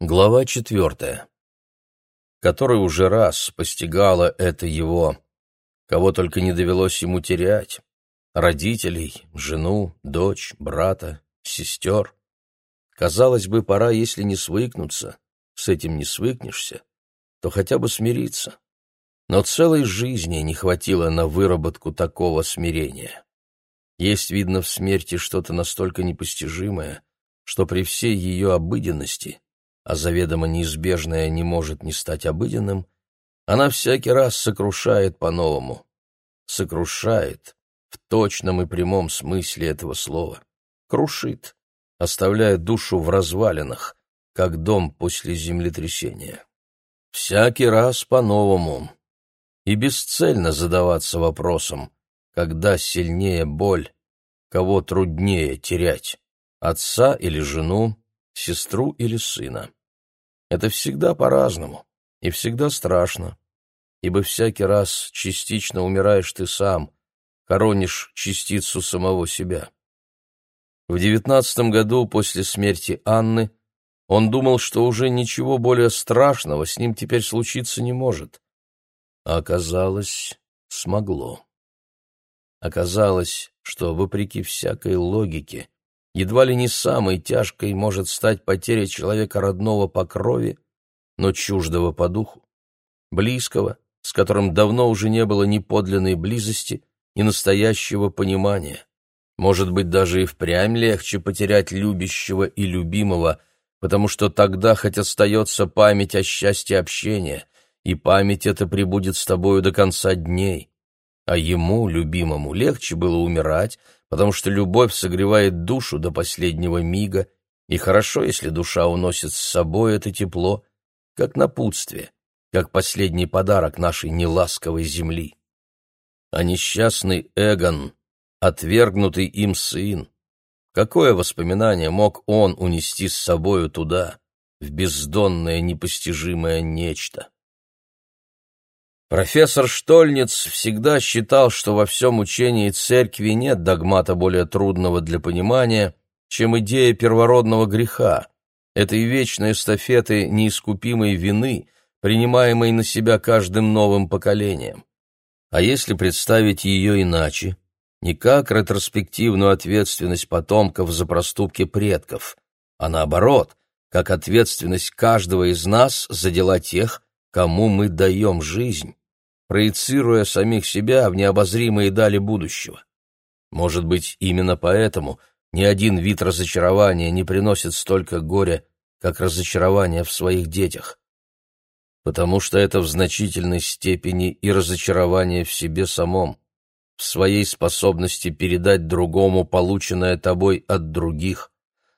Глава четвертая. Который уже раз постигала это его, кого только не довелось ему терять. Родителей, жену, дочь, брата, сестер. Казалось бы, пора, если не свыкнуться, с этим не свыкнешься, то хотя бы смириться. Но целой жизни не хватило на выработку такого смирения. Есть, видно, в смерти что-то настолько непостижимое, что при всей ее обыденности — а заведомо неизбежное не может не стать обыденным, она всякий раз сокрушает по-новому. Сокрушает в точном и прямом смысле этого слова. Крушит, оставляя душу в развалинах, как дом после землетрясения. Всякий раз по-новому. И бесцельно задаваться вопросом, когда сильнее боль, кого труднее терять, отца или жену, сестру или сына. Это всегда по-разному и всегда страшно, ибо всякий раз частично умираешь ты сам, хоронишь частицу самого себя. В девятнадцатом году после смерти Анны он думал, что уже ничего более страшного с ним теперь случиться не может. А оказалось, смогло. Оказалось, что, вопреки всякой логике, едва ли не самой тяжкой может стать потеря человека родного по крови, но чуждого по духу, близкого, с которым давно уже не было ни подлинной близости, ни настоящего понимания. Может быть, даже и впрямь легче потерять любящего и любимого, потому что тогда хоть остается память о счастье общения, и память эта прибудет с тобою до конца дней. А ему, любимому, легче было умирать, потому что любовь согревает душу до последнего мига, и хорошо, если душа уносит с собой это тепло, как напутствие, как последний подарок нашей неласковой земли. А несчастный Эгон, отвергнутый им сын, какое воспоминание мог он унести с собою туда, в бездонное непостижимое нечто? Профессор Штольниц всегда считал, что во всем учении церкви нет догмата более трудного для понимания, чем идея первородного греха, этой вечной эстафеты неискупимой вины, принимаемой на себя каждым новым поколением. А если представить ее иначе, не как ретроспективную ответственность потомков за проступки предков, а наоборот, как ответственность каждого из нас за дела тех, кому мы даем жизнь, проецируя самих себя в необозримые дали будущего. Может быть, именно поэтому ни один вид разочарования не приносит столько горя, как разочарование в своих детях. Потому что это в значительной степени и разочарование в себе самом, в своей способности передать другому полученное тобой от других,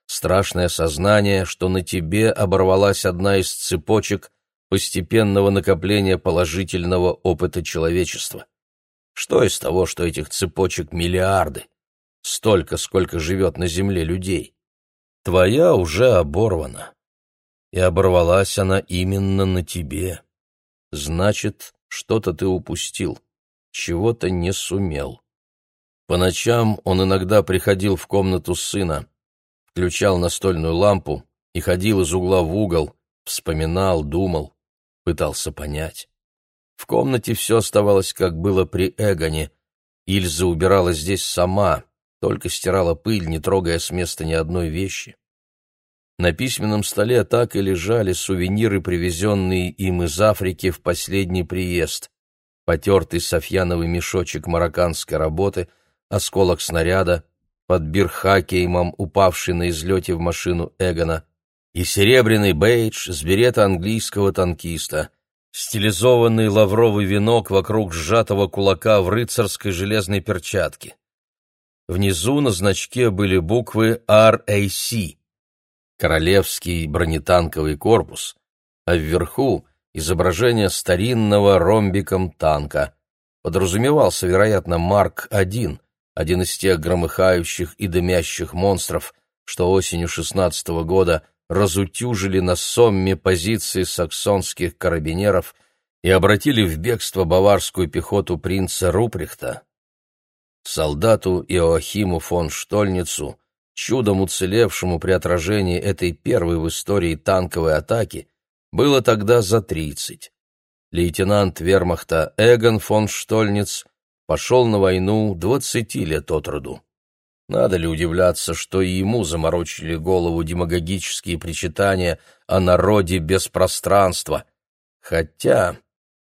страшное сознание, что на тебе оборвалась одна из цепочек, постепенного накопления положительного опыта человечества. Что из того, что этих цепочек миллиарды? Столько, сколько живет на земле людей. Твоя уже оборвана. И оборвалась она именно на тебе. Значит, что-то ты упустил, чего-то не сумел. По ночам он иногда приходил в комнату сына, включал настольную лампу и ходил из угла в угол, вспоминал, думал пытался понять. В комнате все оставалось, как было при Эгоне. Ильза убирала здесь сама, только стирала пыль, не трогая с места ни одной вещи. На письменном столе так и лежали сувениры, привезенные им из Африки в последний приезд. Потертый софьяновый мешочек марокканской работы, осколок снаряда, под бирхакеймом, упавший на излете в машину Эгона, и серебряный бейдж с берета английского танкиста, стилизованный лавровый венок вокруг сжатого кулака в рыцарской железной перчатке. Внизу на значке были буквы RAC — Королевский бронетанковый корпус, а вверху — изображение старинного ромбиком танка. Подразумевался, вероятно, Марк-1, один из тех громыхающих и дымящих монстров, что осенью шестнадцатого года — разутюжили на Сомме позиции саксонских карабинеров и обратили в бегство баварскую пехоту принца Руприхта. Солдату Иоахиму фон Штольницу, чудом уцелевшему при отражении этой первой в истории танковой атаки, было тогда за тридцать. Лейтенант вермахта Эгон фон Штольниц пошел на войну двадцати лет от роду. Надо ли удивляться, что и ему заморочили голову демагогические причитания о народе без пространства? Хотя,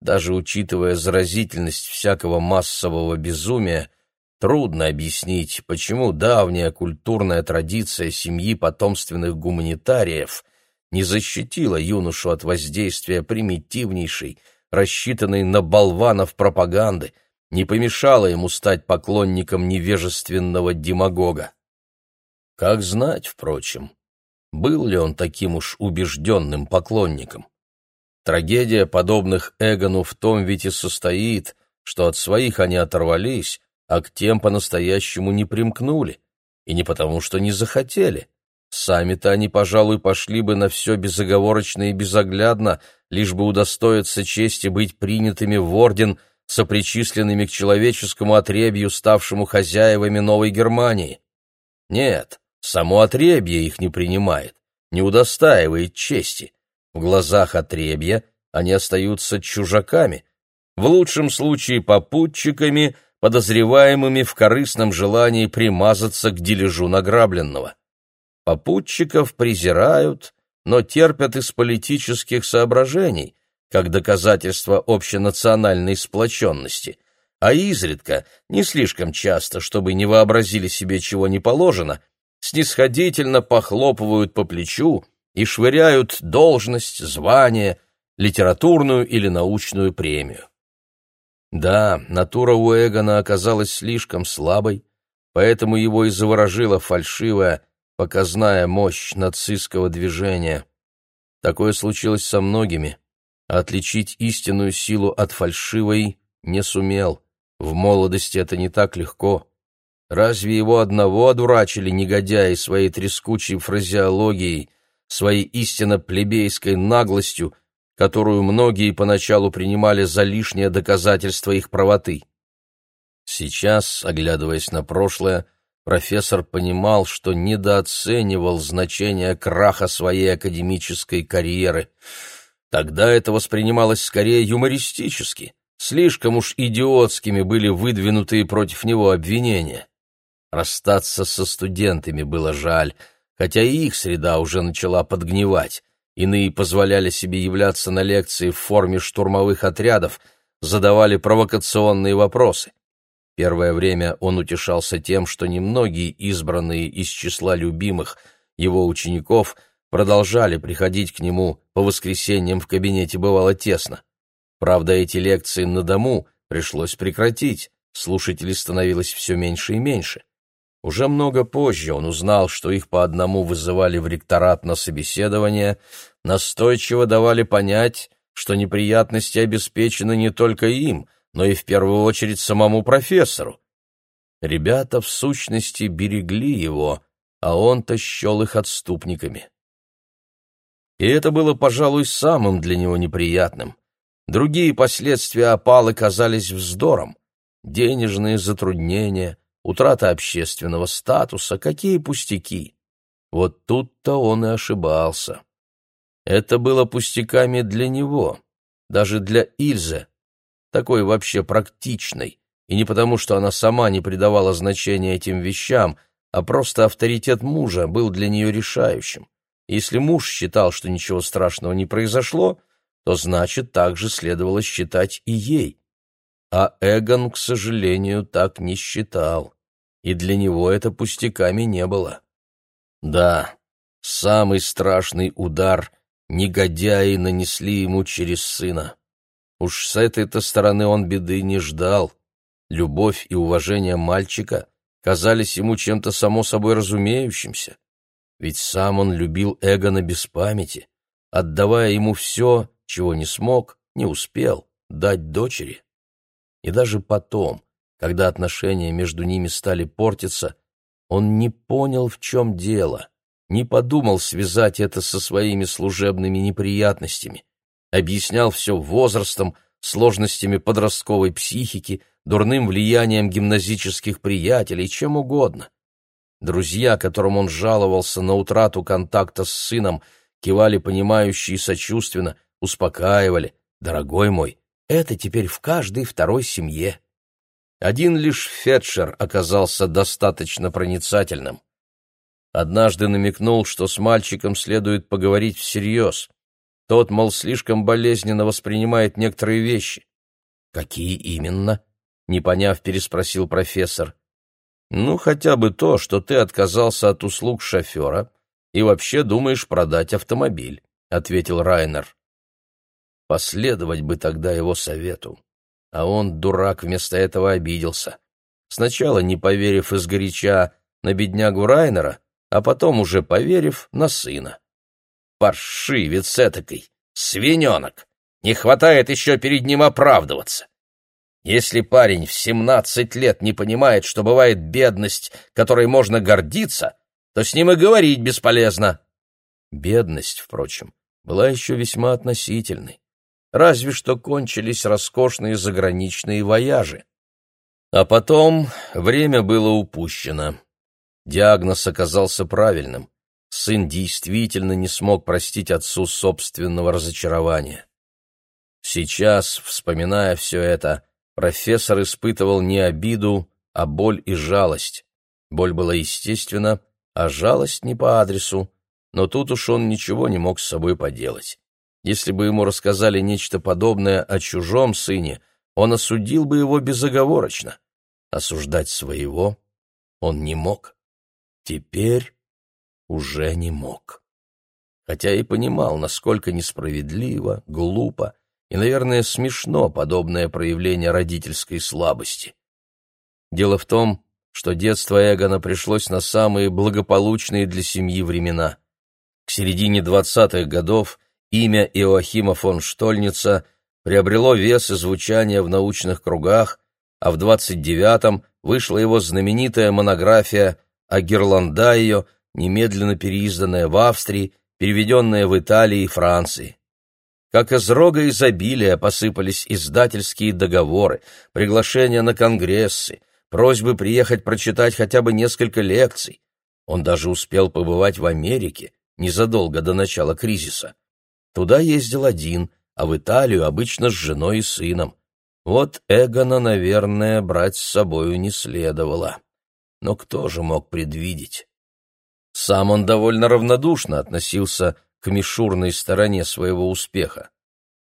даже учитывая заразительность всякого массового безумия, трудно объяснить, почему давняя культурная традиция семьи потомственных гуманитариев не защитила юношу от воздействия примитивнейшей, рассчитанной на болванов пропаганды, не помешало ему стать поклонником невежественного демагога. Как знать, впрочем, был ли он таким уж убежденным поклонником? Трагедия подобных Эгону в том ведь и состоит, что от своих они оторвались, а к тем по-настоящему не примкнули, и не потому, что не захотели. Сами-то они, пожалуй, пошли бы на все безоговорочно и безоглядно, лишь бы удостоиться чести быть принятыми в орден – сопричисленными к человеческому отребью, ставшему хозяевами Новой Германии. Нет, само отребье их не принимает, не удостаивает чести. В глазах отребья они остаются чужаками, в лучшем случае попутчиками, подозреваемыми в корыстном желании примазаться к дележу награбленного. Попутчиков презирают, но терпят из политических соображений – как доказательство общенациональной сплоченности, а изредка, не слишком часто, чтобы не вообразили себе чего не положено, снисходительно похлопывают по плечу и швыряют должность, звание, литературную или научную премию. Да, натура у Эгона оказалась слишком слабой, поэтому его и заворожила фальшивая, показная мощь нацистского движения. Такое случилось со многими отличить истинную силу от фальшивой не сумел. В молодости это не так легко. Разве его одного одурачили негодяи своей трескучей фразеологией, своей истинно плебейской наглостью, которую многие поначалу принимали за лишнее доказательство их правоты? Сейчас, оглядываясь на прошлое, профессор понимал, что недооценивал значение краха своей академической карьеры — Тогда это воспринималось скорее юмористически. Слишком уж идиотскими были выдвинутые против него обвинения. Расстаться со студентами было жаль, хотя и их среда уже начала подгнивать. Иные позволяли себе являться на лекции в форме штурмовых отрядов, задавали провокационные вопросы. Первое время он утешался тем, что немногие избранные из числа любимых его учеников – продолжали приходить к нему по воскресеньям в кабинете бывало тесно. Правда, эти лекции на дому пришлось прекратить, слушателей становилось все меньше и меньше. Уже много позже он узнал, что их по одному вызывали в ректорат на собеседование, настойчиво давали понять, что неприятности обеспечены не только им, но и в первую очередь самому профессору. Ребята в сущности берегли его, а он-то счел их отступниками и это было, пожалуй, самым для него неприятным. Другие последствия опалы казались вздором. Денежные затруднения, утрата общественного статуса, какие пустяки. Вот тут-то он и ошибался. Это было пустяками для него, даже для Ильзы, такой вообще практичной, и не потому, что она сама не придавала значения этим вещам, а просто авторитет мужа был для нее решающим. Если муж считал, что ничего страшного не произошло, то значит, так же следовало считать и ей. А Эгон, к сожалению, так не считал, и для него это пустяками не было. Да, самый страшный удар негодяи нанесли ему через сына. Уж с этой-то стороны он беды не ждал. Любовь и уважение мальчика казались ему чем-то само собой разумеющимся. Ведь сам он любил Эгона без памяти, отдавая ему все, чего не смог, не успел дать дочери. И даже потом, когда отношения между ними стали портиться, он не понял, в чем дело, не подумал связать это со своими служебными неприятностями, объяснял все возрастом, сложностями подростковой психики, дурным влиянием гимназических приятелей, чем угодно. Друзья, которым он жаловался на утрату контакта с сыном, кивали понимающе и сочувственно, успокаивали. «Дорогой мой, это теперь в каждой второй семье». Один лишь Фетчер оказался достаточно проницательным. Однажды намекнул, что с мальчиком следует поговорить всерьез. Тот, мол, слишком болезненно воспринимает некоторые вещи. «Какие именно?» — не поняв, переспросил профессор. «Ну, хотя бы то, что ты отказался от услуг шофера и вообще думаешь продать автомобиль», — ответил Райнер. Последовать бы тогда его совету. А он, дурак, вместо этого обиделся. Сначала не поверив изгоряча на беднягу Райнера, а потом уже поверив на сына. Паршивец этакой, свиненок! Не хватает еще перед ним оправдываться. Если парень в семнадцать лет не понимает, что бывает бедность, которой можно гордиться, то с ним и говорить бесполезно. Бедность, впрочем, была еще весьма относительной. Разве что кончились роскошные заграничные вояжи. А потом время было упущено. Диагноз оказался правильным. Сын действительно не смог простить отцу собственного разочарования. Сейчас, вспоминая все это, профессор испытывал не обиду, а боль и жалость. Боль была естественна, а жалость не по адресу, но тут уж он ничего не мог с собой поделать. Если бы ему рассказали нечто подобное о чужом сыне, он осудил бы его безоговорочно. Осуждать своего он не мог. Теперь уже не мог. Хотя и понимал, насколько несправедливо, глупо и, наверное, смешно подобное проявление родительской слабости. Дело в том, что детство Эгона пришлось на самые благополучные для семьи времена. К середине двадцатых годов имя Иоахима фон Штольница приобрело вес и звучание в научных кругах, а в двадцать девятом вышла его знаменитая монография о Герландайо, немедленно переизданная в Австрии, переведенная в Италии и Франции. Как из рога изобилия посыпались издательские договоры, приглашения на конгрессы, просьбы приехать прочитать хотя бы несколько лекций. Он даже успел побывать в Америке незадолго до начала кризиса. Туда ездил один, а в Италию обычно с женой и сыном. Вот Эгона, наверное, брать с собою не следовало. Но кто же мог предвидеть? Сам он довольно равнодушно относился к мишурной стороне своего успеха.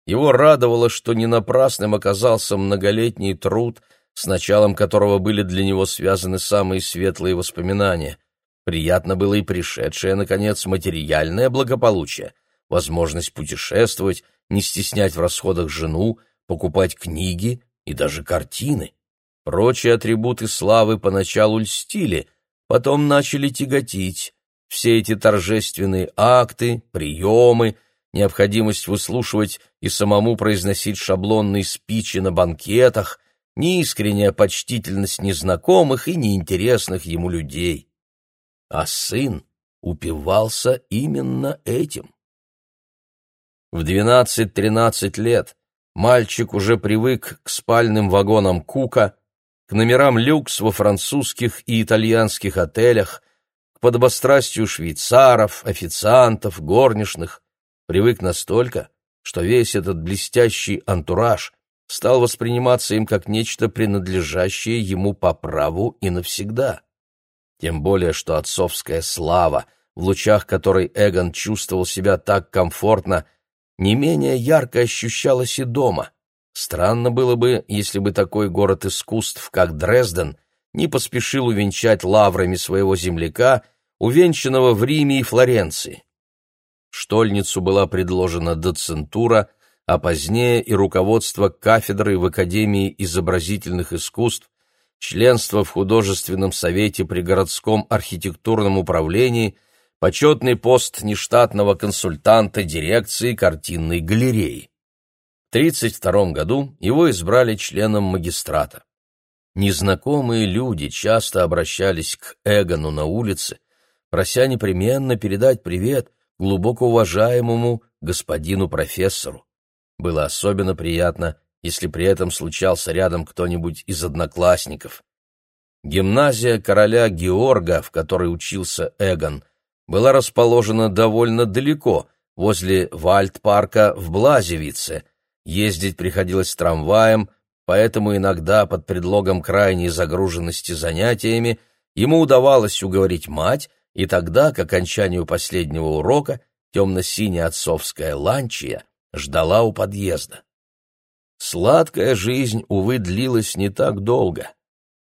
Его радовало, что не напрасным оказался многолетний труд, с началом которого были для него связаны самые светлые воспоминания. Приятно было и пришедшее, наконец, материальное благополучие, возможность путешествовать, не стеснять в расходах жену, покупать книги и даже картины. Прочие атрибуты славы поначалу льстили, потом начали тяготить, все эти торжественные акты, приемы, необходимость выслушивать и самому произносить шаблонные спичи на банкетах, неискренняя почтительность незнакомых и неинтересных ему людей. А сын упивался именно этим. В двенадцать-тринадцать лет мальчик уже привык к спальным вагонам Кука, к номерам люкс во французских и итальянских отелях, подобострастию швейцаров, официантов, горничных, привык настолько, что весь этот блестящий антураж стал восприниматься им как нечто принадлежащее ему по праву и навсегда. Тем более, что отцовская слава, в лучах которой Эгон чувствовал себя так комфортно, не менее ярко ощущалась и дома. Странно было бы, если бы такой город искусств, как Дрезден, не поспешил увенчать лаврами своего земляка, увенчанного в Риме и Флоренции. Штольницу была предложена доцентура, а позднее и руководство кафедрой в Академии изобразительных искусств, членство в художественном совете при городском архитектурном управлении, почетный пост нештатного консультанта дирекции картинной галереи. В 1932 году его избрали членом магистрата. Незнакомые люди часто обращались к Эгону на улице, прося непременно передать привет глубоко уважаемому господину профессору. Было особенно приятно, если при этом случался рядом кто-нибудь из одноклассников. Гимназия короля Георга, в которой учился Эгон, была расположена довольно далеко, возле Вальдпарка в Блазевице. Ездить приходилось трамваем, поэтому иногда под предлогом крайней загруженности занятиями ему удавалось уговорить мать, и тогда, к окончанию последнего урока, темно-синяя отцовская ланчия ждала у подъезда. Сладкая жизнь, увы, длилась не так долго.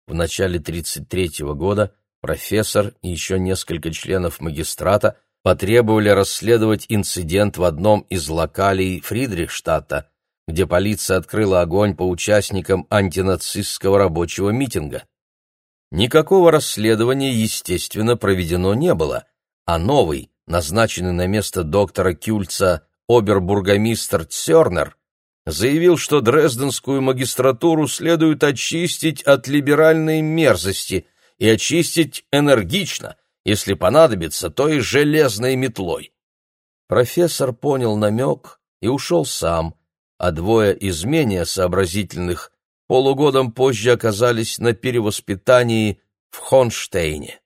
В начале 33-го года профессор и еще несколько членов магистрата потребовали расследовать инцидент в одном из локалей Фридрихштадта, где полиция открыла огонь по участникам антинацистского рабочего митинга. Никакого расследования, естественно, проведено не было, а новый, назначенный на место доктора Кюльца обербургомистр Цернер, заявил, что Дрезденскую магистратуру следует очистить от либеральной мерзости и очистить энергично, если понадобится, то и железной метлой. Профессор понял намек и ушел сам, а двое из менее сообразительных полугодом позже оказались на перевоспитании в Хонштейне.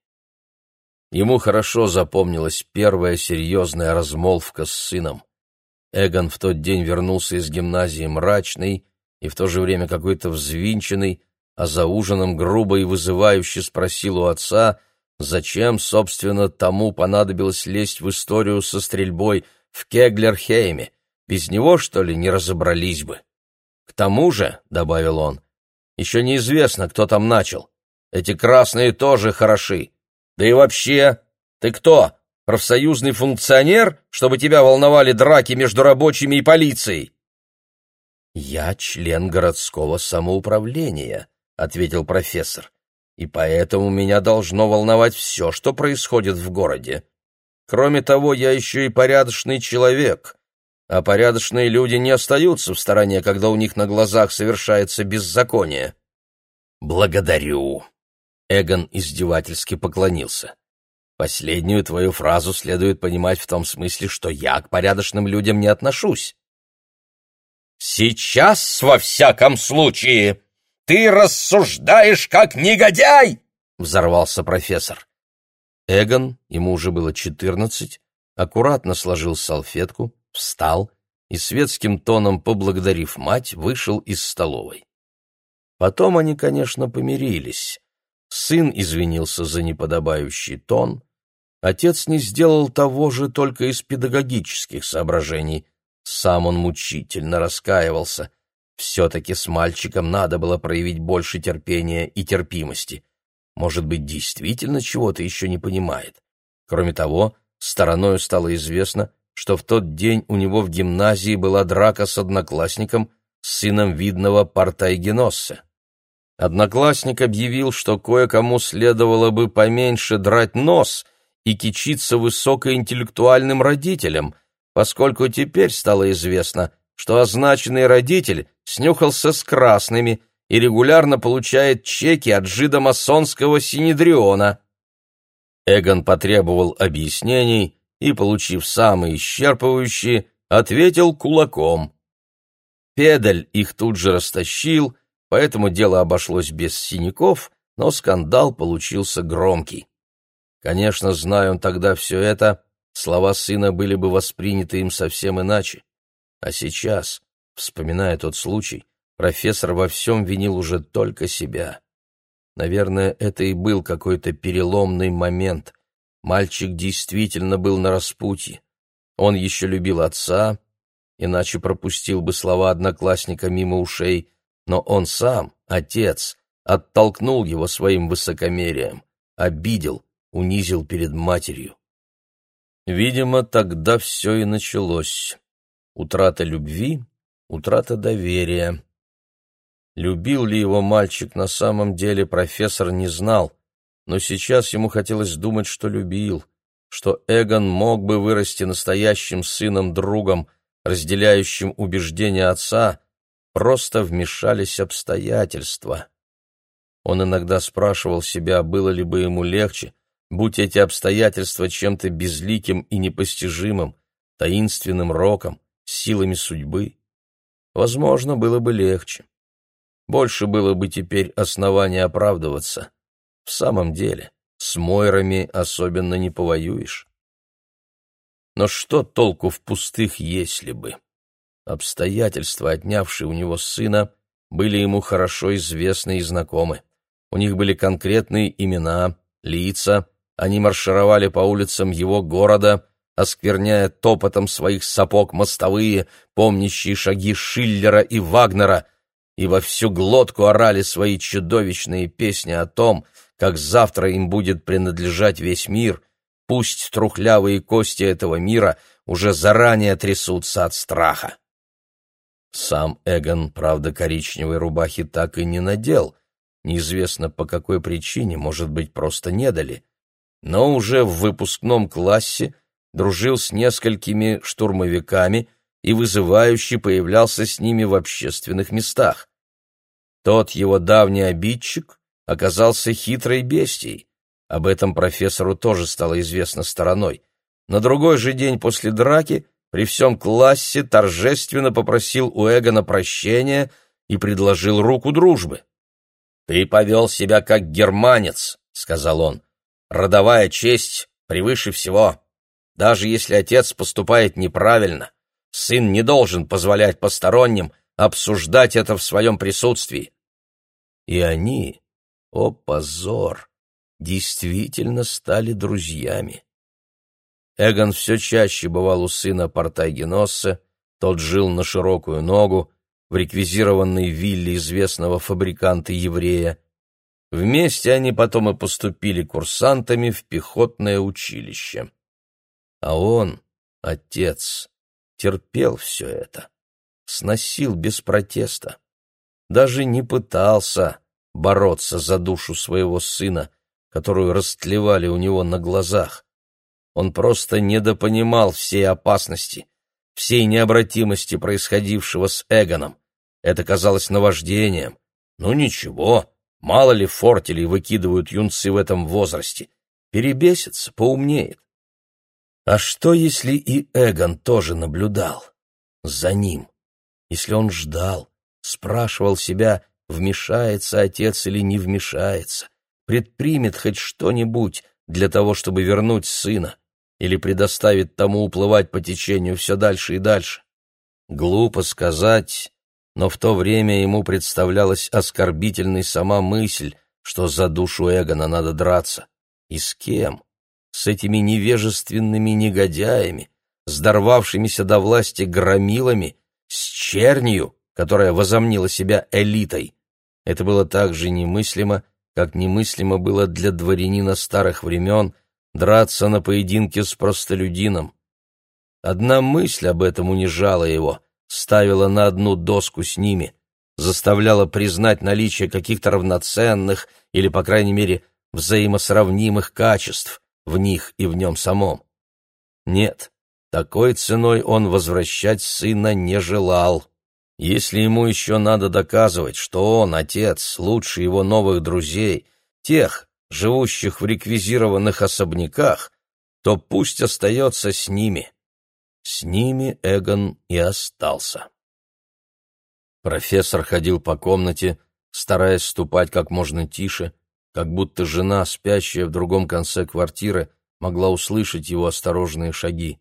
Ему хорошо запомнилась первая серьезная размолвка с сыном. Эгон в тот день вернулся из гимназии мрачный и в то же время какой-то взвинченный, а за ужином грубо и вызывающе спросил у отца, зачем, собственно, тому понадобилось лезть в историю со стрельбой в Кеглерхейме. Без него, что ли, не разобрались бы? К тому же, — добавил он, — еще неизвестно, кто там начал. Эти красные тоже хороши. Да и вообще, ты кто? профсоюзный функционер, чтобы тебя волновали драки между рабочими и полицией?» «Я член городского самоуправления», — ответил профессор, «и поэтому меня должно волновать все, что происходит в городе. Кроме того, я еще и порядочный человек, а порядочные люди не остаются в стороне, когда у них на глазах совершается беззаконие». «Благодарю», — Эгон издевательски поклонился. Последнюю твою фразу следует понимать в том смысле, что я к порядочным людям не отношусь. «Сейчас, во всяком случае, ты рассуждаешь как негодяй!» — взорвался профессор. Эгон, ему уже было четырнадцать, аккуратно сложил салфетку, встал и светским тоном, поблагодарив мать, вышел из столовой. Потом они, конечно, помирились. Сын извинился за неподобающий тон, Отец не сделал того же только из педагогических соображений. Сам он мучительно раскаивался. Все-таки с мальчиком надо было проявить больше терпения и терпимости. Может быть, действительно чего-то еще не понимает. Кроме того, стороною стало известно, что в тот день у него в гимназии была драка с одноклассником, сыном видного Партайгеносса. Одноклассник объявил, что кое-кому следовало бы поменьше драть нос — и кичиться высокоинтеллектуальным родителем, поскольку теперь стало известно, что означенный родитель снюхался с красными и регулярно получает чеки от жидомасонского синедриона. Эгон потребовал объяснений и, получив самые исчерпывающие, ответил кулаком. Педаль их тут же растащил, поэтому дело обошлось без синяков, но скандал получился громкий. Конечно, зная он тогда все это, слова сына были бы восприняты им совсем иначе. А сейчас, вспоминая тот случай, профессор во всем винил уже только себя. Наверное, это и был какой-то переломный момент. Мальчик действительно был на распутье. Он еще любил отца, иначе пропустил бы слова одноклассника мимо ушей, но он сам, отец, оттолкнул его своим высокомерием, обидел, унизил перед матерью. Видимо, тогда все и началось. Утрата любви, утрата доверия. Любил ли его мальчик на самом деле, профессор не знал, но сейчас ему хотелось думать, что любил, что Эгон мог бы вырасти настоящим сыном-другом, разделяющим убеждения отца, просто вмешались обстоятельства. Он иногда спрашивал себя, было ли бы ему легче, Будь эти обстоятельства чем-то безликим и непостижимым, таинственным роком, силами судьбы, возможно, было бы легче. Больше было бы теперь основания оправдываться. В самом деле, с Мойрами особенно не повоюешь. Но что толку в пустых «если бы»? Обстоятельства, отнявшие у него сына, были ему хорошо известны и знакомы. У них были конкретные имена, лица, они маршировали по улицам его города, оскверняя топотом своих сапог мостовые, помнящие шаги Шиллера и Вагнера, и во всю глотку орали свои чудовищные песни о том, как завтра им будет принадлежать весь мир, пусть трухлявые кости этого мира уже заранее трясутся от страха. Сам Эгон, правда, коричневой рубахи так и не надел, неизвестно по какой причине, может быть, просто не дали, но уже в выпускном классе дружил с несколькими штурмовиками и вызывающе появлялся с ними в общественных местах. Тот его давний обидчик оказался хитрой бестией. Об этом профессору тоже стало известно стороной. На другой же день после драки при всем классе торжественно попросил у Эгона прощения и предложил руку дружбы. «Ты повел себя как германец», — сказал он. «Родовая честь превыше всего. Даже если отец поступает неправильно, сын не должен позволять посторонним обсуждать это в своем присутствии. И они, о позор, действительно стали друзьями. Эгон все чаще бывал у сына Портайгеносса, тот жил на широкую ногу, в реквизированной вилле известного фабриканта-еврея. Вместе они потом и поступили курсантами в пехотное училище. А он, отец, терпел все это, сносил без протеста. Даже не пытался бороться за душу своего сына, которую растлевали у него на глазах. Он просто недопонимал всей опасности, всей необратимости происходившего с Эгоном. Это казалось наваждением. Ну ничего, мало ли фортелей выкидывают юнцы в этом возрасте. Перебесится, поумнеет. А что, если и Эгон тоже наблюдал? За ним. Если он ждал, спрашивал себя, вмешается отец или не вмешается, предпримет хоть что-нибудь для того, чтобы вернуть сына, или предоставит тому уплывать по течению все дальше и дальше. Глупо сказать, но в то время ему представлялась оскорбительной сама мысль, что за душу Эгона надо драться. И с кем? с этими невежественными негодяями, с дорвавшимися до власти громилами, с чернью, которая возомнила себя элитой. Это было так же немыслимо, как немыслимо было для дворянина старых времен драться на поединке с простолюдином. Одна мысль об этом унижала его, ставила на одну доску с ними, заставляла признать наличие каких-то равноценных или, по крайней мере, взаимосравнимых качеств, в них и в нем самом. Нет, такой ценой он возвращать сына не желал. Если ему еще надо доказывать, что он, отец, лучше его новых друзей, тех, живущих в реквизированных особняках, то пусть остается с ними. С ними Эгон и остался. Профессор ходил по комнате, стараясь ступать как можно тише, как будто жена, спящая в другом конце квартиры, могла услышать его осторожные шаги.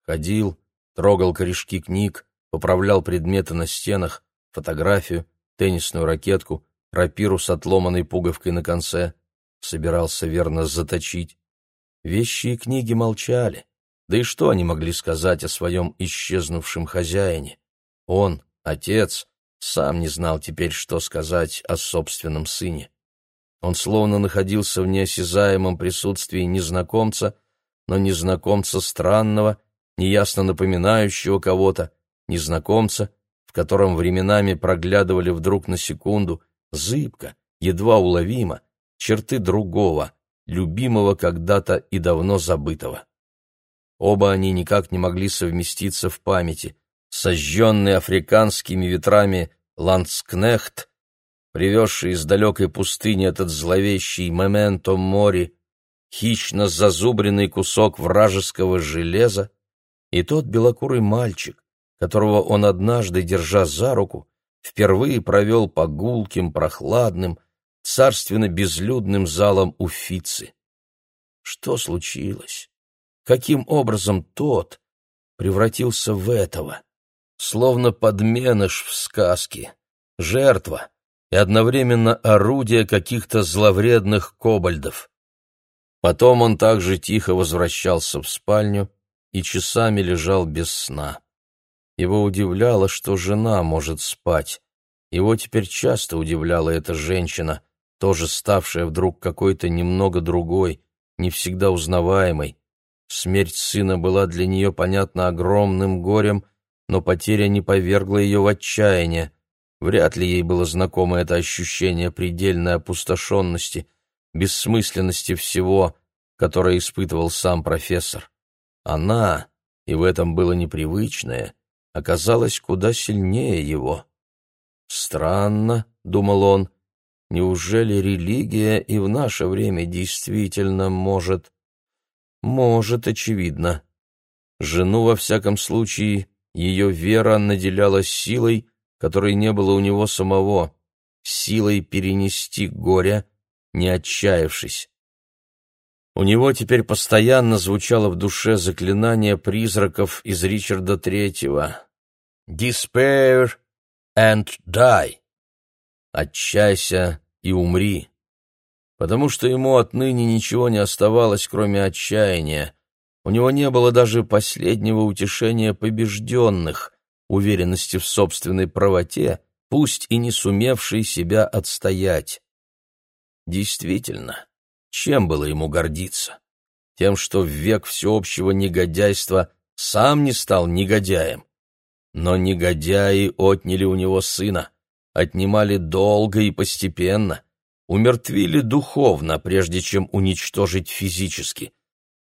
Ходил, трогал корешки книг, поправлял предметы на стенах, фотографию, теннисную ракетку, рапиру с отломанной пуговкой на конце, собирался верно заточить. Вещи и книги молчали, да и что они могли сказать о своем исчезнувшем хозяине? Он, отец, сам не знал теперь, что сказать о собственном сыне. Он словно находился в неосязаемом присутствии незнакомца, но незнакомца странного, неясно напоминающего кого-то, незнакомца, в котором временами проглядывали вдруг на секунду, зыбко, едва уловимо, черты другого, любимого когда-то и давно забытого. Оба они никак не могли совместиться в памяти. Сожженный африканскими ветрами Ландскнехт привезший из далекой пустыни этот зловещий моменто мори, хищно зазубренный кусок вражеского железа, и тот белокурый мальчик, которого он однажды, держа за руку, впервые провел по гулким, прохладным, царственно-безлюдным залом Уфицы. Что случилось? Каким образом тот превратился в этого? Словно подменыш в сказке, жертва и одновременно орудие каких-то зловредных кобальдов. Потом он также тихо возвращался в спальню и часами лежал без сна. Его удивляло, что жена может спать. Его теперь часто удивляла эта женщина, тоже ставшая вдруг какой-то немного другой, не всегда узнаваемой. Смерть сына была для нее, понятно, огромным горем, но потеря не повергла ее в отчаяние. Вряд ли ей было знакомо это ощущение предельной опустошенности, бессмысленности всего, которое испытывал сам профессор. Она, и в этом было непривычное, оказалась куда сильнее его. «Странно», — думал он, — «неужели религия и в наше время действительно может...» «Может, очевидно. Жену, во всяком случае, ее вера наделяла силой, которой не было у него самого, силой перенести горе, не отчаявшись. У него теперь постоянно звучало в душе заклинание призраков из Ричарда Третьего. «Despair and die» — «Отчайся и умри», потому что ему отныне ничего не оставалось, кроме отчаяния. У него не было даже последнего утешения побежденных, уверенности в собственной правоте, пусть и не сумевшей себя отстоять. Действительно, чем было ему гордиться? Тем, что в век всеобщего негодяйства сам не стал негодяем. Но негодяи отняли у него сына, отнимали долго и постепенно, умертвили духовно, прежде чем уничтожить физически.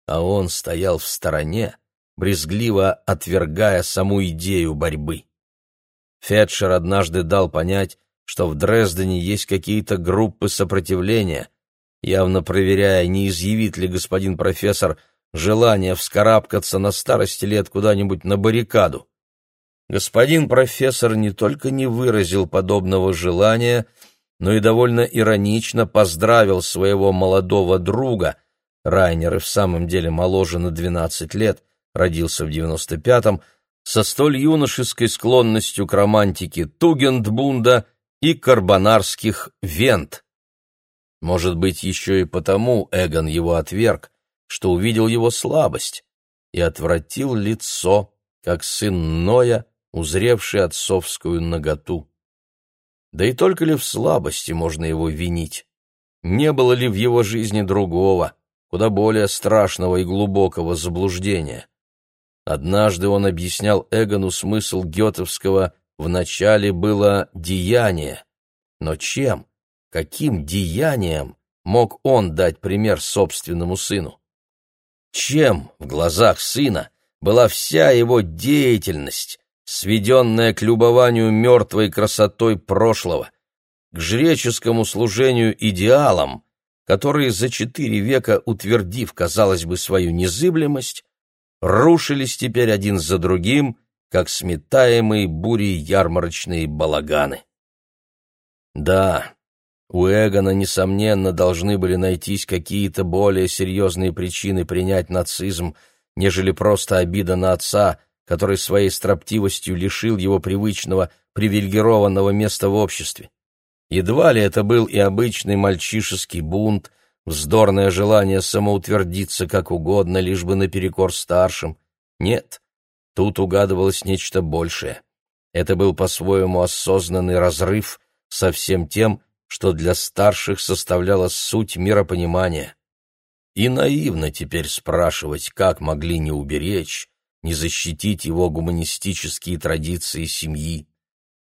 А он стоял в стороне, брезгливо отвергая саму идею борьбы. Фетчер однажды дал понять, что в Дрездене есть какие-то группы сопротивления, явно проверяя, не изъявит ли господин профессор желание вскарабкаться на старости лет куда-нибудь на баррикаду. Господин профессор не только не выразил подобного желания, но и довольно иронично поздравил своего молодого друга, Райнер и в самом деле моложе на 12 лет, родился в 95-м, со столь юношеской склонностью к романтике Тугендбунда и карбонарских вент. Может быть, еще и потому Эгон его отверг, что увидел его слабость и отвратил лицо, как сын Ноя, узревший отцовскую наготу. Да и только ли в слабости можно его винить? Не было ли в его жизни другого, куда более страшного и глубокого заблуждения? Однажды он объяснял Эгону смысл гетовского «в начале было деяние». Но чем? Каким деянием мог он дать пример собственному сыну? Чем в глазах сына была вся его деятельность, сведенная к любованию мертвой красотой прошлого, к жреческому служению идеалам, которые за четыре века, утвердив, казалось бы, свою незыблемость, рушились теперь один за другим, как сметаемые бурей ярмарочные балаганы. Да, у Эгона, несомненно, должны были найтись какие-то более серьезные причины принять нацизм, нежели просто обида на отца, который своей строптивостью лишил его привычного привилегированного места в обществе. Едва ли это был и обычный мальчишеский бунт, вздорное желание самоутвердиться как угодно, лишь бы наперекор старшим. Нет, тут угадывалось нечто большее. Это был по-своему осознанный разрыв со всем тем, что для старших составляла суть миропонимания. И наивно теперь спрашивать, как могли не уберечь, не защитить его гуманистические традиции семьи.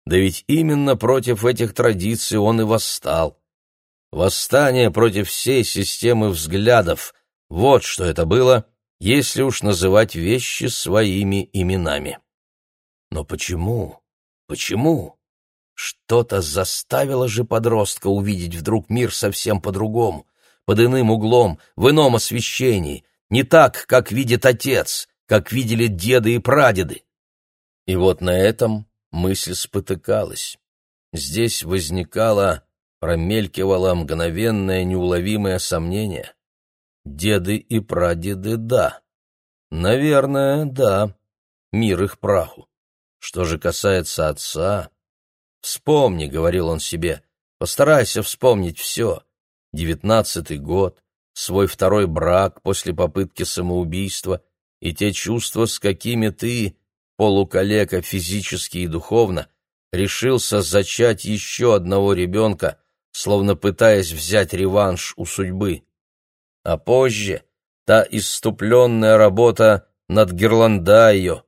Да ведь именно против этих традиций он и восстал. Восстание против всей системы взглядов — вот что это было, если уж называть вещи своими именами. Но почему? Почему? Что-то заставило же подростка увидеть вдруг мир совсем по-другому, под иным углом, в ином освещении, не так, как видит отец, как видели деды и прадеды. И вот на этом мысль спотыкалась. Здесь возникало промелькивало мгновенное неуловимое сомнение. Деды и прадеды — да. Наверное, да. Мир их праху. Что же касается отца... «Вспомни», — говорил он себе, — «постарайся вспомнить все. Девятнадцатый год, свой второй брак после попытки самоубийства и те чувства, с какими ты, полукалека физически и духовно, решился зачать еще одного ребенка, словно пытаясь взять реванш у судьбы. А позже та иступленная работа над Герландайо.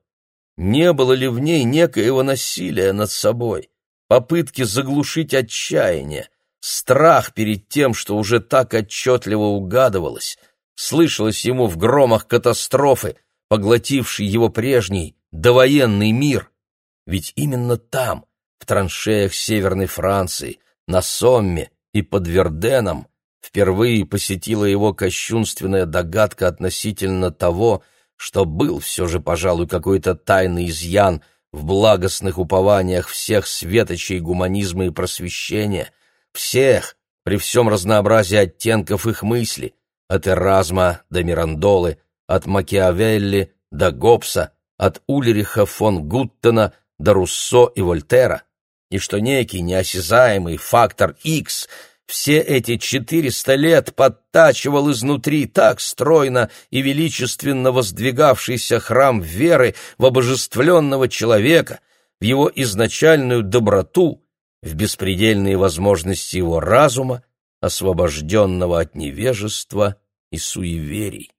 Не было ли в ней некоего насилия над собой, попытки заглушить отчаяние, страх перед тем, что уже так отчетливо угадывалось, слышалось ему в громах катастрофы, поглотившей его прежний довоенный мир? Ведь именно там, в траншеях Северной Франции, на Сомме и под Верденом впервые посетила его кощунственная догадка относительно того, что был все же, пожалуй, какой-то тайный изъян в благостных упованиях всех светочей гуманизма и просвещения, всех, при всем разнообразии оттенков их мысли, от Эразма до Мирандолы, от Макиавелли до Гоббса, от Ульриха фон Гуттена до Руссо и Вольтера, и что некий неосязаемый фактор X все эти четыреста лет подтачивал изнутри так стройно и величественно воздвигавшийся храм веры в обожествленного человека, в его изначальную доброту, в беспредельные возможности его разума, освобожденного от невежества и суеверий.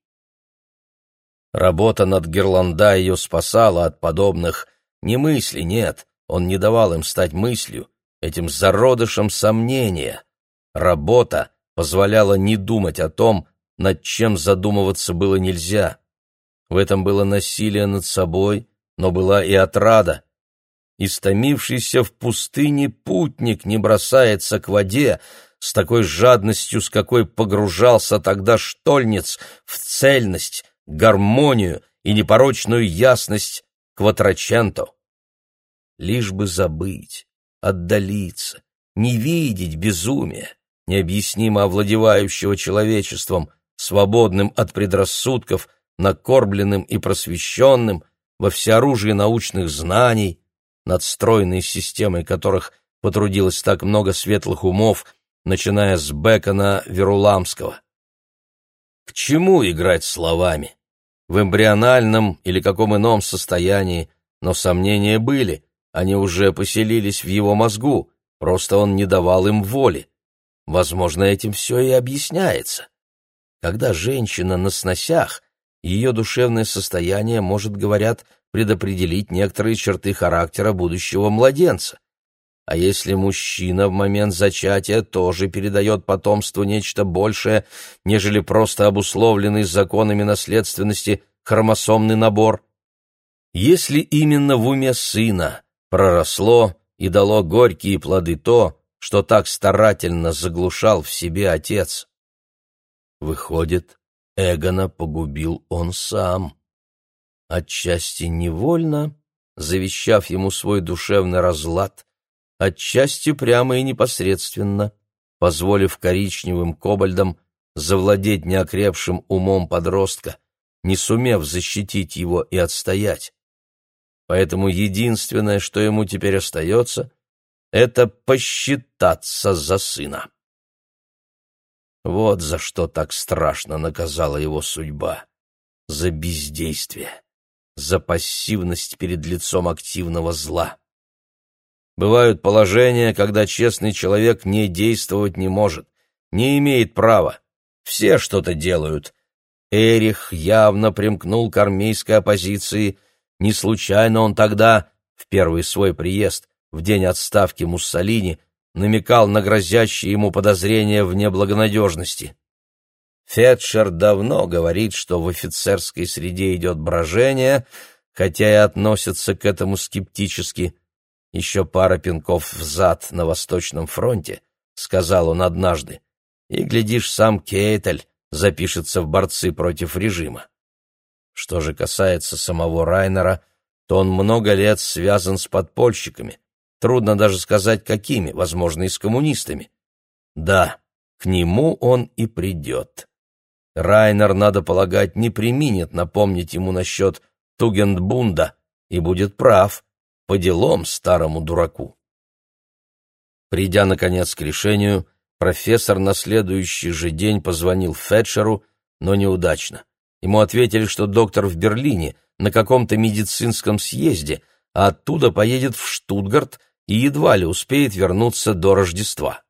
Работа над Герланда ее спасала от подобных не мысли, нет, он не давал им стать мыслью, этим зародышем сомнения. Работа позволяла не думать о том, над чем задумываться было нельзя. В этом было насилие над собой, но была и отрада. Истомившийся в пустыне путник не бросается к воде с такой жадностью, с какой погружался тогда штольниц в цельность, гармонию и непорочную ясность Кватраченто лишь бы забыть, отдалиться, не видеть безумия, необъяснимо овладевающего человечеством, свободным от предрассудков, накормленным и просвещенным, во всеоружии научных знаний, над стройной системой которых потрудилось так много светлых умов, начиная с Бекона Веруламского. К чему играть словами? В эмбриональном или каком ином состоянии, но сомнения были, они уже поселились в его мозгу, просто он не давал им воли. Возможно, этим все и объясняется. Когда женщина на сносях, ее душевное состояние может, говорят, предопределить некоторые черты характера будущего младенца. А если мужчина в момент зачатия тоже передает потомству нечто большее, нежели просто обусловленный законами наследственности хромосомный набор? Если именно в уме сына проросло и дало горькие плоды то, что так старательно заглушал в себе отец. Выходит, Эгона погубил он сам. Отчасти невольно, завещав ему свой душевный разлад, отчасти прямо и непосредственно, позволив коричневым кобальдам завладеть неокрепшим умом подростка, не сумев защитить его и отстоять поэтому единственное, что ему теперь остается, это посчитаться за сына. Вот за что так страшно наказала его судьба. За бездействие, за пассивность перед лицом активного зла. Бывают положения, когда честный человек не действовать не может, не имеет права. Все что-то делают. Эрих явно примкнул к армейской оппозиции – не случайно он тогда, в первый свой приезд, в день отставки Муссолини, намекал на грозящие ему подозрения в неблагонадежности. Фетчер давно говорит, что в офицерской среде идет брожение, хотя и относится к этому скептически. Еще пара пинков взад на Восточном фронте, сказал он однажды, и, глядишь, сам Кейтель запишется в борцы против режима. Что же касается самого Райнера, то он много лет связан с подпольщиками. Трудно даже сказать, какими, возможно, и с коммунистами. Да, к нему он и придет. Райнер, надо полагать, не применит напомнить ему насчет Тугендбунда и будет прав, по делам старому дураку. Придя, наконец, к решению, профессор на следующий же день позвонил Фетчеру, но неудачно. Ему ответили, что доктор в Берлине на каком-то медицинском съезде, а оттуда поедет в Штутгарт и едва ли успеет вернуться до Рождества.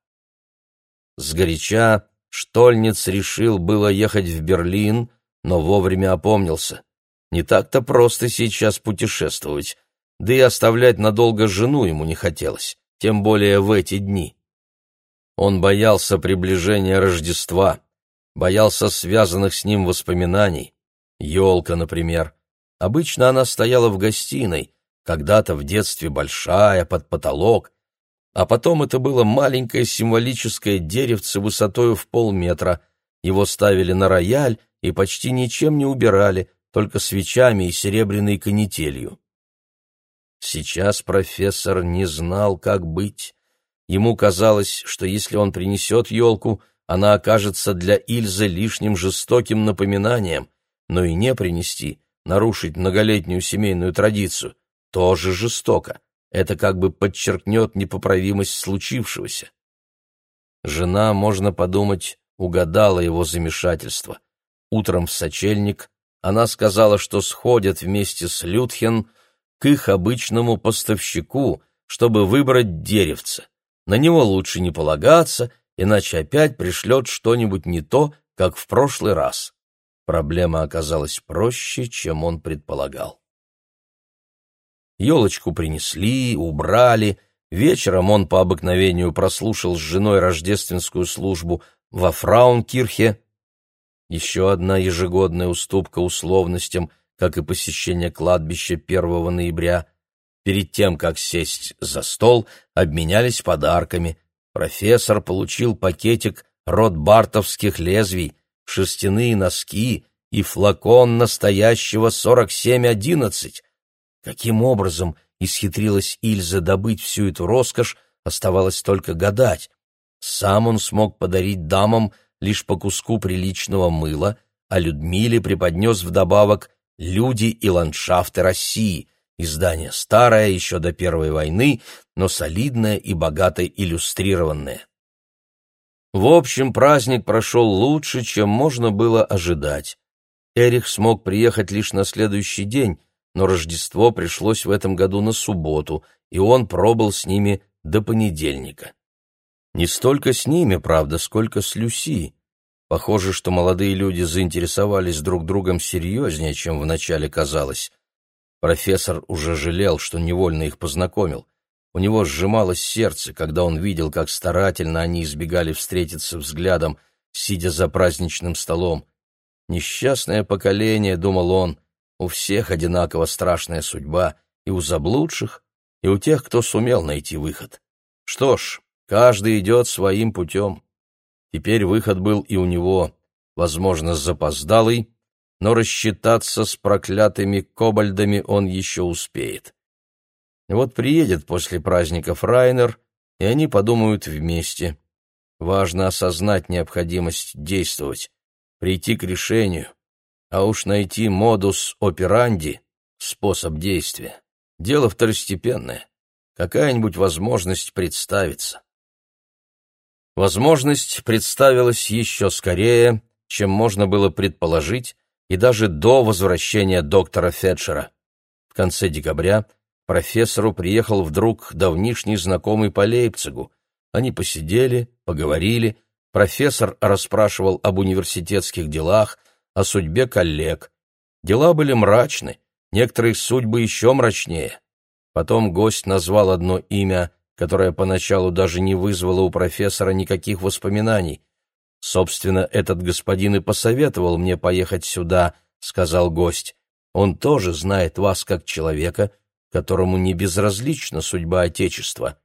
Сгоряча Штольниц решил было ехать в Берлин, но вовремя опомнился. Не так-то просто сейчас путешествовать, да и оставлять надолго жену ему не хотелось, тем более в эти дни. Он боялся приближения Рождества, боялся связанных с ним воспоминаний. Елка, например. Обычно она стояла в гостиной, когда-то в детстве большая, под потолок, а потом это было маленькое символическое деревце высотою в полметра. Его ставили на рояль и почти ничем не убирали, только свечами и серебряной канителью. Сейчас профессор не знал, как быть. Ему казалось, что если он принесет елку, она окажется для Ильзы лишним жестоким напоминанием, но и не принести, нарушить многолетнюю семейную традицию, тоже жестоко. Это как бы подчеркнет непоправимость случившегося. Жена, можно подумать, угадала его замешательство. Утром в сочельник она сказала, что сходят вместе с Людхен к их обычному поставщику, чтобы выбрать деревце. На него лучше не полагаться, иначе опять пришлет что-нибудь не то, как в прошлый раз. Проблема оказалась проще, чем он предполагал. Елочку принесли, убрали. Вечером он по обыкновению прослушал с женой рождественскую службу во Фраункирхе. Еще одна ежегодная уступка условностям, как и посещение кладбища 1 ноября. Перед тем, как сесть за стол, обменялись подарками. Профессор получил пакетик ротбартовских лезвий, шерстяные носки и флакон настоящего 4711 Каким образом исхитрилась Ильза добыть всю эту роскошь, оставалось только гадать. Сам он смог подарить дамам лишь по куску приличного мыла, а Людмиле преподнес вдобавок «Люди и ландшафты России», издание старое, еще до Первой войны, но солидное и богато иллюстрированное. В общем, праздник прошел лучше, чем можно было ожидать. Эрих смог приехать лишь на следующий день, но Рождество пришлось в этом году на субботу, и он пробыл с ними до понедельника. Не столько с ними, правда, сколько с Люси. Похоже, что молодые люди заинтересовались друг другом серьезнее, чем вначале казалось. Профессор уже жалел, что невольно их познакомил. У него сжималось сердце, когда он видел, как старательно они избегали встретиться взглядом, сидя за праздничным столом. «Несчастное поколение», — думал он, — у всех одинаково страшная судьба, и у заблудших, и у тех, кто сумел найти выход. Что ж, каждый идет своим путем. Теперь выход был и у него, возможно, запоздалый, но рассчитаться с проклятыми кобальдами он еще успеет. Вот приедет после праздников Райнер, и они подумают вместе. Важно осознать необходимость действовать, прийти к решению, а уж найти модус операнди, способ действия, дело второстепенное. Какая-нибудь возможность представится. Возможность представилась еще скорее, чем можно было предположить, и даже до возвращения доктора Фетчера. В конце декабря профессору приехал вдруг давнишний знакомый по Лейпцигу. Они посидели, поговорили, профессор расспрашивал об университетских делах, о судьбе коллег. Дела были мрачны, некоторые судьбы еще мрачнее. Потом гость назвал одно имя, которое поначалу даже не вызвало у профессора никаких воспоминаний. «Собственно, этот господин и посоветовал мне поехать сюда», — сказал гость. «Он тоже знает вас как человека, которому не безразлична судьба Отечества».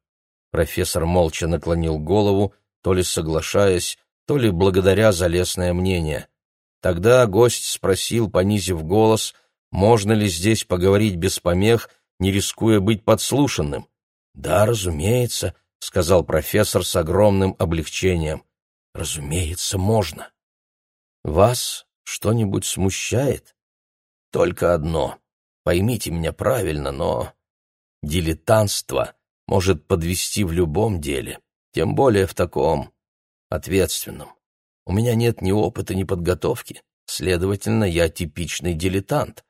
Профессор молча наклонил голову, то ли соглашаясь, то ли благодаря за лестное мнение. Тогда гость спросил, понизив голос, можно ли здесь поговорить без помех, не рискуя быть подслушанным. «Да, разумеется», — сказал профессор с огромным облегчением. «Разумеется, можно». «Вас что-нибудь смущает?» «Только одно. Поймите меня правильно, но дилетантство может подвести в любом деле, тем более в таком ответственном. У меня нет ни опыта, ни подготовки, следовательно, я типичный дилетант,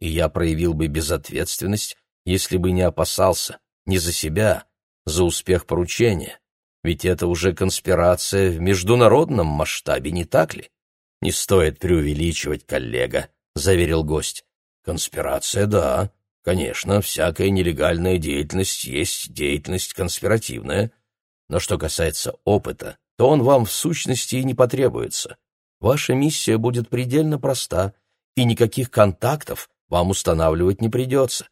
и я проявил бы безответственность, если бы не опасался не за себя, за успех поручения. Ведь это уже конспирация в международном масштабе, не так ли? Не стоит преувеличивать, коллега, заверил гость. Конспирация, да, конечно, всякая нелегальная деятельность есть деятельность конспиративная. Но что касается опыта, то он вам в сущности и не потребуется. Ваша миссия будет предельно проста, и никаких контактов вам устанавливать не придется.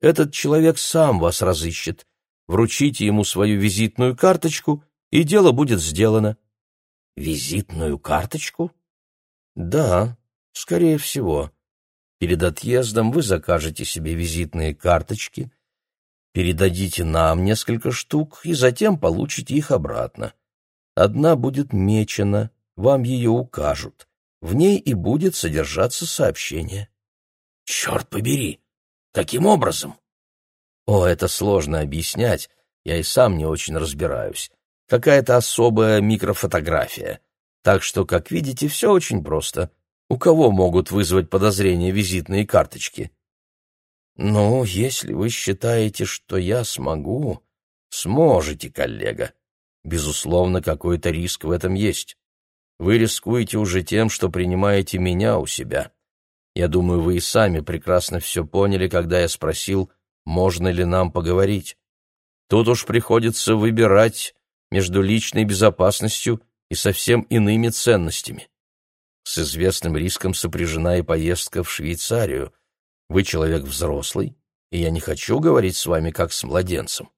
Этот человек сам вас разыщет. Вручите ему свою визитную карточку, и дело будет сделано. Визитную карточку? Да, скорее всего. Перед отъездом вы закажете себе визитные карточки, передадите нам несколько штук и затем получите их обратно. Одна будет мечена, вам ее укажут. В ней и будет содержаться сообщение. Черт побери! Каким образом? О, это сложно объяснять, я и сам не очень разбираюсь. Какая-то особая микрофотография. Так что, как видите, все очень просто. У кого могут вызвать подозрения визитные карточки? Ну, если вы считаете, что я смогу... Сможете, коллега. Безусловно, какой-то риск в этом есть. Вы рискуете уже тем, что принимаете меня у себя. Я думаю, вы и сами прекрасно все поняли, когда я спросил, можно ли нам поговорить. Тут уж приходится выбирать между личной безопасностью и совсем иными ценностями. С известным риском сопряжена и поездка в Швейцарию. Вы человек взрослый, и я не хочу говорить с вами как с младенцем.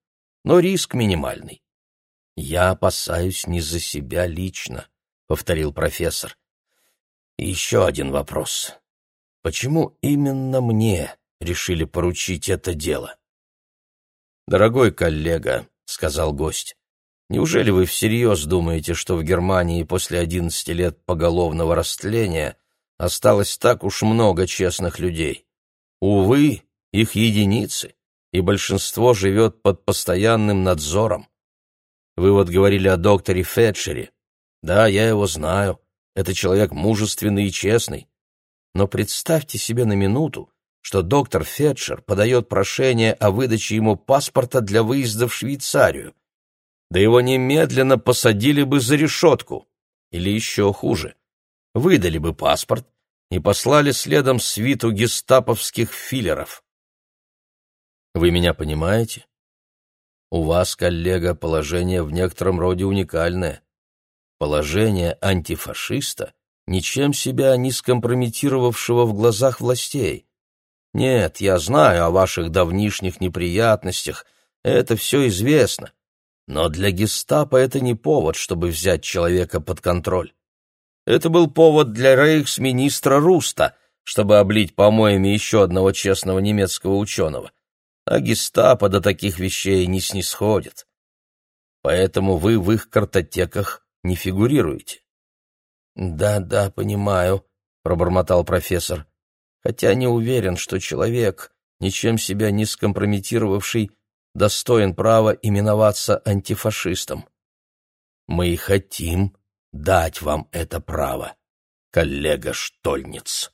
Но риск минимальный. «Я опасаюсь не за себя лично», — повторил профессор. еще один вопрос. Почему именно мне решили поручить это дело?» «Дорогой коллега», — сказал гость, — «неужели вы всерьез думаете, что в Германии после одиннадцати лет поголовного растления осталось так уж много честных людей? Увы, их единицы, и большинство живет под постоянным надзором. Вы вот говорили о докторе Фетчере. Да, я его знаю. Это человек мужественный и честный. Но представьте себе на минуту, что доктор Фетчер подает прошение о выдаче ему паспорта для выезда в Швейцарию. Да его немедленно посадили бы за решетку. Или еще хуже. Выдали бы паспорт и послали следом свиту гестаповских филлеров. Вы меня понимаете? У вас, коллега, положение в некотором роде уникальное. Положение антифашиста, ничем себя не скомпрометировавшего в глазах властей. Нет, я знаю о ваших давнишних неприятностях, это все известно. Но для гестапо это не повод, чтобы взять человека под контроль. Это был повод для рейхсминистра Руста, чтобы облить помоями еще одного честного немецкого ученого а гестапо до таких вещей не снисходит. Поэтому вы в их картотеках не фигурируете. «Да, да, понимаю», — пробормотал профессор, «хотя не уверен, что человек, ничем себя не скомпрометировавший, достоин права именоваться антифашистом. Мы и хотим дать вам это право, коллега Штольниц».